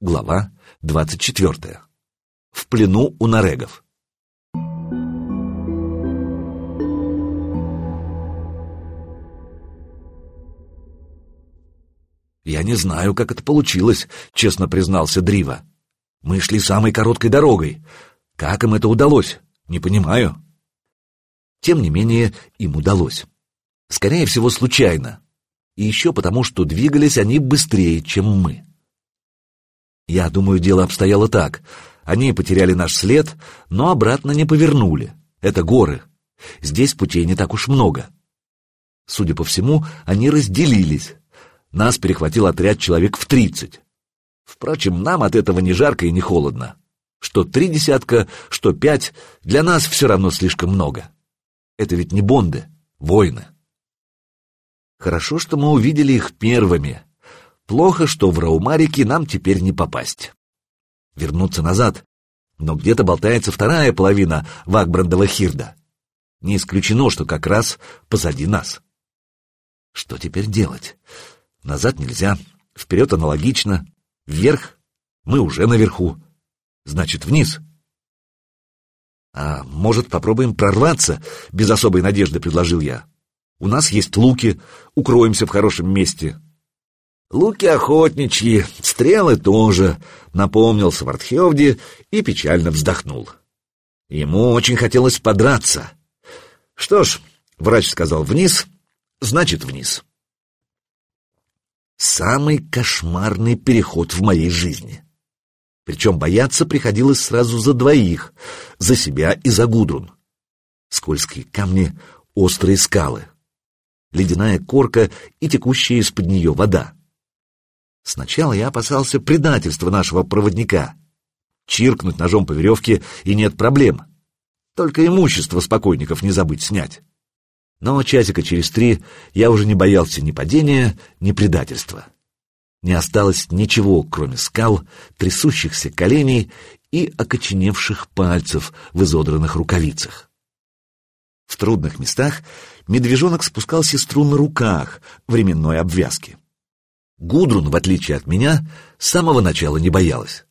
Глава 24. В плену у нарегов. «Я не знаю, как это получилось», — честно признался Дрива. «Мы шли самой короткой дорогой. Как им это удалось? Не понимаю». Тем не менее, им удалось. Скорее всего, случайно. И еще потому, что двигались они быстрее, чем мы. Я думаю, дело обстояло так. Они потеряли наш след, но обратно не повернули. Это горы. Здесь путей не так уж много. Судя по всему, они разделились. Нас перехватил отряд человек в тридцать. Впрочем, нам от этого не жарко и не холодно. Что три десятка, что пять, для нас все равно слишком много. Это ведь не бонды, воины. Хорошо, что мы увидели их первыми. Плохо, что в Раумарике нам теперь не попасть. Вернуться назад. Но где-то болтается вторая половина Вагбрандова Хирда. Не исключено, что как раз позади нас. Что теперь делать? Назад нельзя, вперед аналогично, вверх мы уже наверху, значит вниз. А может, попробуем прорваться? Без особой надежды предложил я. У нас есть луки, укроемся в хорошем месте. Луки охотничьи, стрелы тоже, напомнил Свардхевди и печально вздохнул. Ему очень хотелось подраться. Что ж, врач сказал вниз, значит вниз. Самый кошмарный переход в моей жизни. Причем бояться приходилось сразу за двоих, за себя и за Гудрун. Скользкие камни, острые скалы, ледяная корка и текущая из-под нее вода. Сначала я опасался предательства нашего проводника. Чиркнуть ножом по веревке, и нет проблем. Только имущество спокойников не забыть снять. Но часика через три я уже не боялся ни падения, ни предательства. Не осталось ничего, кроме скал, трясущихся коленей и окоченевших пальцев в изодранных рукавицах. В трудных местах медвежонок спускал сестру на руках временной обвязки. Гудрун, в отличие от меня, с самого начала не боялась.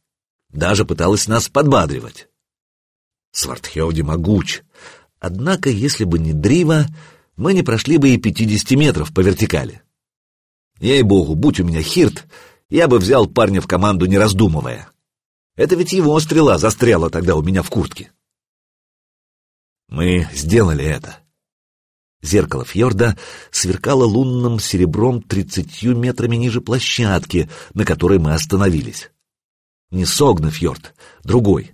Даже пыталась нас подбадривать. Свартхеуди могуч. Однако, если бы не Дрива, мы не прошли бы и пятидесяти метров по вертикали. Ей-богу, будь у меня хирт, я бы взял парня в команду, не раздумывая. Это ведь его стрела застряла тогда у меня в куртке. Мы сделали это. Зеркало фьорда сверкало лунным серебром тридцатью метрами ниже площадки, на которой мы остановились. Не Согна фьорд, другой,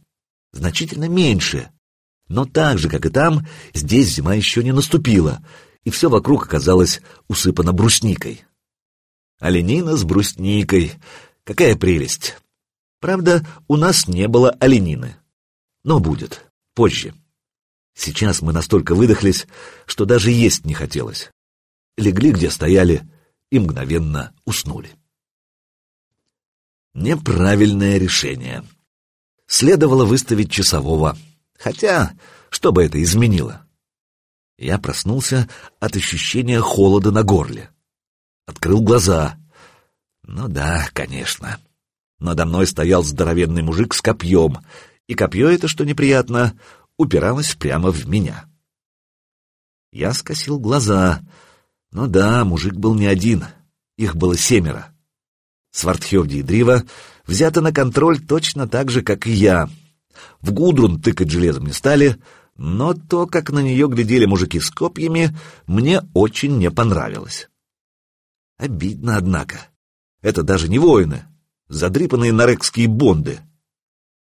значительно меньше, но так же, как и там, здесь зима еще не наступила, и все вокруг оказалось усыпано брусникой. Оленина с брусникой. Какая прелесть! Правда, у нас не было оленины. Но будет. Позже. Сейчас мы настолько выдохлись, что даже есть не хотелось. Легли, где стояли, и мгновенно уснули. Неправильное решение. Следовало выставить часового Хотя, что бы это изменило? Я проснулся от ощущения холода на горле. Открыл глаза. Ну да, конечно. Надо мной стоял здоровенный мужик с копьем, и копье это, что неприятно, упиралось прямо в меня. Я скосил глаза. Ну да, мужик был не один, их было семеро. Свартхевди и Дрива взяты на контроль точно так же, как и я — в Гудрун тыкать железом не стали, но то, как на нее глядели мужики с копьями, мне очень не понравилось. Обидно, однако. Это даже не воины, задрипанные нарекские бонды.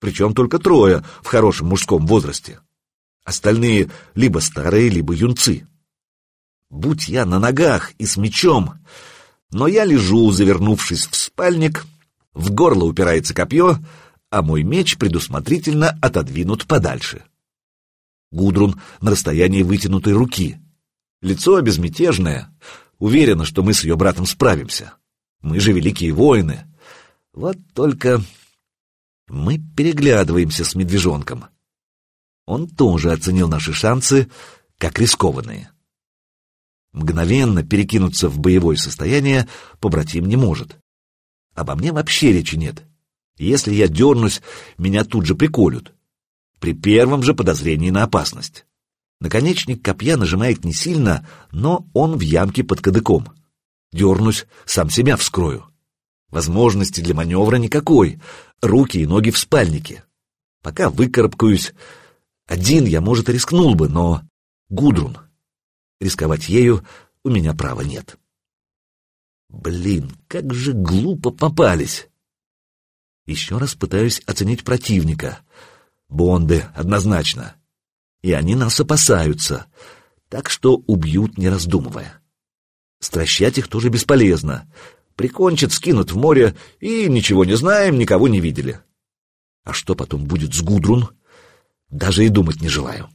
Причем только трое в хорошем мужском возрасте. Остальные либо старые, либо юнцы. Будь я на ногах и с мечом, но я лежу, завернувшись в спальник, в горло упирается копье, а мой меч предусмотрительно отодвинут подальше. Гудрун на расстоянии вытянутой руки. Лицо безмятежное, уверена, что мы с ее братом справимся. Мы же великие воины. Вот только мы переглядываемся с медвежонком. Он тоже оценил наши шансы как рискованные. Мгновенно перекинуться в боевое состояние побратим не может. Обо мне вообще речи нет. Если я дернусь, меня тут же приколют. При первом же подозрении на опасность. Наконечник копья нажимает не сильно, но он в ямке под кадыком. Дернусь, сам себя вскрою. Возможности для маневра никакой. Руки и ноги в спальнике. Пока выкарабкаюсь. Один я, может, рискнул бы, но... Гудрун. Рисковать ею у меня права нет. Блин, как же глупо попались. Еще раз пытаюсь оценить противника. Бонды, однозначно. И они нас опасаются, так что убьют, не раздумывая. Стращать их тоже бесполезно. Прикончат, скинут в море, и ничего не знаем, никого не видели. А что потом будет с Гудрун? Даже и думать не желаю.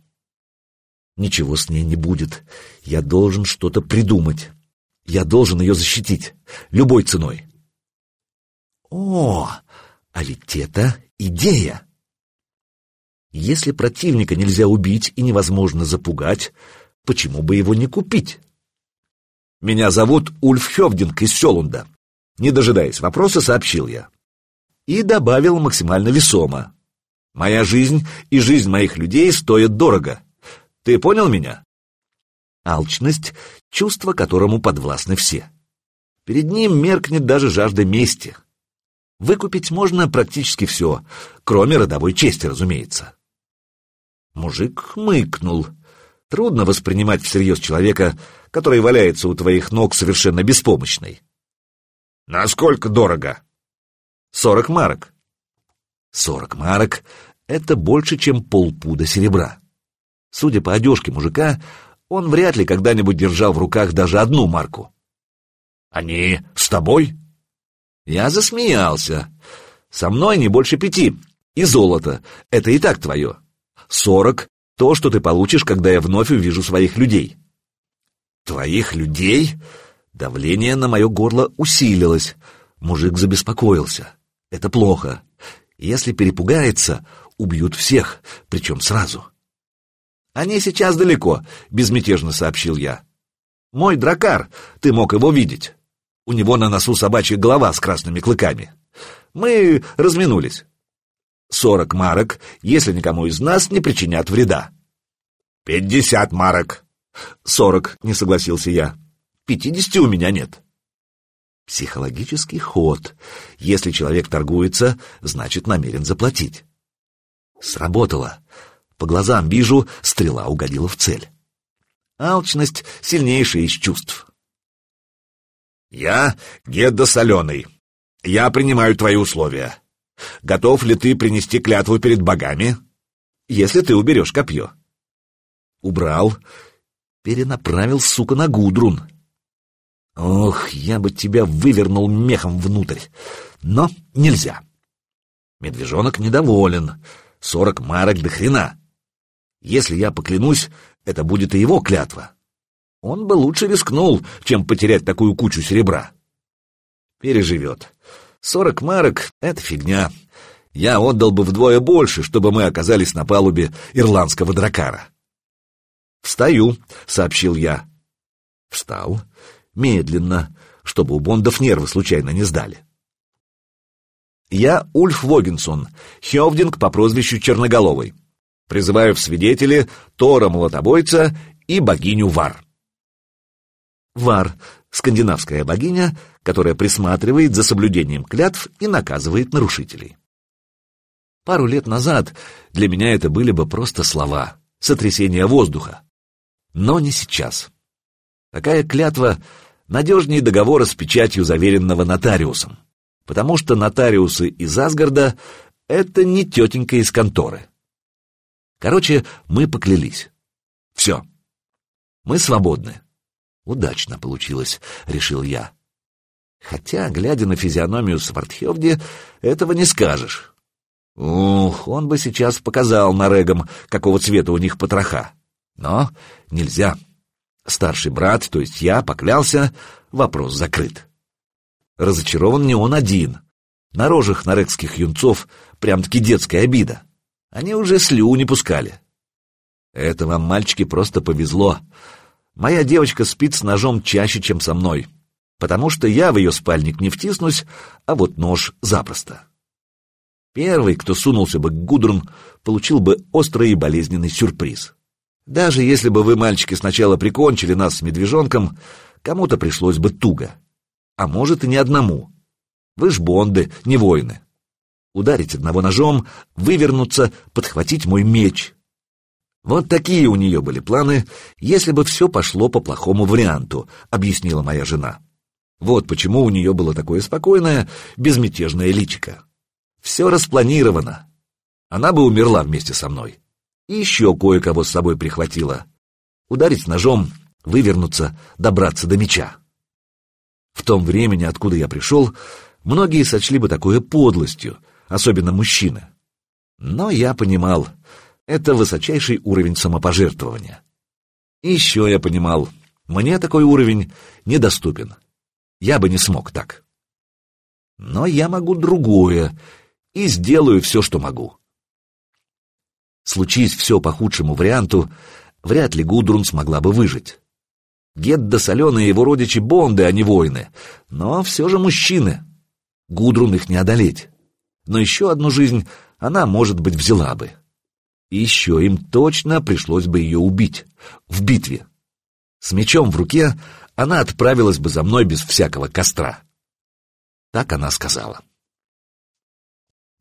Ничего с ней не будет. Я должен что-то придумать. Я должен ее защитить. Любой ценой. О, а ведь это идея! Если противника нельзя убить и невозможно запугать, почему бы его не купить? Меня зовут Ульф Хевдинг из Селунда. Не дожидаясь вопроса, сообщил я. И добавил максимально весомо. Моя жизнь и жизнь моих людей стоят дорого. Ты понял меня? Алчность — чувство, которому подвластны все. Перед ним меркнет даже жажда мести. Выкупить можно практически все, кроме родовой чести, разумеется. Мужик мыкнул. Трудно воспринимать всерьез человека, который валяется у твоих ног совершенно беспомощный. «Насколько дорого?» «Сорок марок». «Сорок марок — это больше, чем полпуда серебра. Судя по одежке мужика, он вряд ли когда-нибудь держал в руках даже одну марку». «Они с тобой?» Я засмеялся. «Со мной не больше пяти. И золото. Это и так твое. Сорок — то, что ты получишь, когда я вновь увижу своих людей. Твоих людей? Давление на мое горло усилилось. Мужик забеспокоился. Это плохо. Если перепугается, убьют всех, причем сразу. Они сейчас далеко, безмятежно сообщил я. Мой дракар, ты мог его видеть. У него на носу собачья голова с красными клыками. Мы разминулись. Сорок марок, если никому из нас не причинят вреда. Пятьдесят марок. Сорок, не согласился я. Пятидесяти у меня нет. Психологический ход. Если человек торгуется, значит намерен заплатить. Сработало. По глазам вижу, стрела угодила в цель. Алчность — сильнейшая из чувств. «Я Гедда Соленый. Я принимаю твои условия. Готов ли ты принести клятву перед богами, если ты уберешь копье? Убрал, перенаправил, сука, на Гудрун. Ох, я бы тебя вывернул мехом внутрь, но нельзя. Медвежонок недоволен, сорок марок до хрена. Если я поклянусь, это будет и его клятва. Он бы лучше рискнул, чем потерять такую кучу серебра. Переживет. Сорок марок — это фигня. Я отдал бы вдвое больше, чтобы мы оказались на палубе ирландского дракара. «Встаю», — сообщил я. Встал. Медленно, чтобы у бондов нервы случайно не сдали. Я Ульф Вогинсон, Хевдинг по прозвищу Черноголовый. Призываю в свидетели Тора Молотобойца и богиню Вар. Вар — скандинавская богиня, которая присматривает за соблюдением клятв и наказывает нарушителей. Пару лет назад для меня это были бы просто слова, сотрясение воздуха. Но не сейчас. Такая клятва надежнее договора с печатью, заверенного нотариусом, потому что нотариусы из Асгарда — это не тетенька из конторы. Короче, мы поклялись. Все. Мы свободны. Удачно получилось, решил я. Хотя, глядя на физиономию Свардхевди, этого не скажешь. Ух, он бы сейчас показал нарегам, какого цвета у них потроха. Но нельзя. Старший брат, то есть я, поклялся, вопрос закрыт. Разочарован не он один. На рожах нарекских юнцов прям-таки детская обида. Они уже слю не пускали. Это вам, мальчики, просто повезло. Моя девочка спит с ножом чаще, чем со мной, потому что я в ее спальник не втиснусь, а вот нож запросто. Первый, кто сунулся бы к Гудрун, получил бы острый и болезненный сюрприз. Даже если бы вы, мальчики, сначала прикончили нас с медвежонком, кому-то пришлось бы туго. А может и не одному. Вы ж бонды, не воины. Ударить одного ножом, вывернуться, подхватить мой меч. Вот такие у нее были планы, если бы все пошло по плохому варианту, объяснила моя жена. Вот почему у нее было такое спокойное, безмятежное личико. Все распланировано. Она бы умерла вместе со мной. И еще кое-кого с собой прихватила. Ударить ножом, вывернуться, добраться до меча. В том времени, откуда я пришел, многие сочли бы такое подлостью, особенно мужчины. Но я понимал, это высочайший уровень самопожертвования. Еще я понимал, мне такой уровень недоступен. Я бы не смог так. Но я могу другое, и сделаю все, что могу. Случись все по худшему варианту, вряд ли Гудрун смогла бы выжить. Гедда Соленые его родичи Бонды, а не воины, но все же мужчины. Гудрун их не одолеть. Но еще одну жизнь она, может быть, взяла бы. И еще им точно пришлось бы ее убить. В битве. С мечом в руке она отправилась бы за мной без всякого костра. Так она сказала.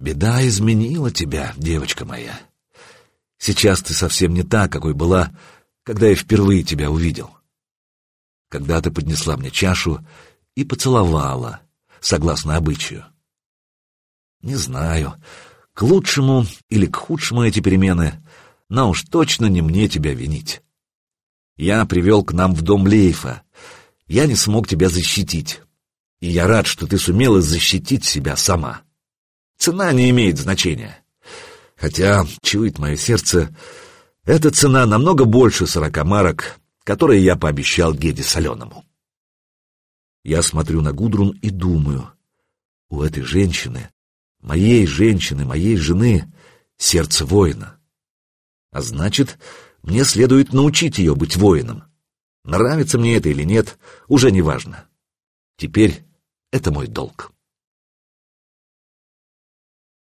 Беда изменила тебя, девочка моя. Сейчас ты совсем не та, какой была, когда я впервые тебя увидел. Когда ты поднесла мне чашу и поцеловала, согласно обычаю. Не знаю, к лучшему или к худшему эти перемены, но уж точно не мне тебя винить. Я привел к нам в дом Лейфа. Я не смог тебя защитить. И я рад, что ты сумела защитить себя сама. Цена не имеет значения. Хотя, чует мое сердце, эта цена намного больше сорока марок, которые я пообещал Геде Соленому. Я смотрю на Гудрун и думаю, у этой женщины, моей женщины, моей жены, сердце воина. А значит, мне следует научить ее быть воином. Нравится мне это или нет, уже не важно. Теперь это мой долг.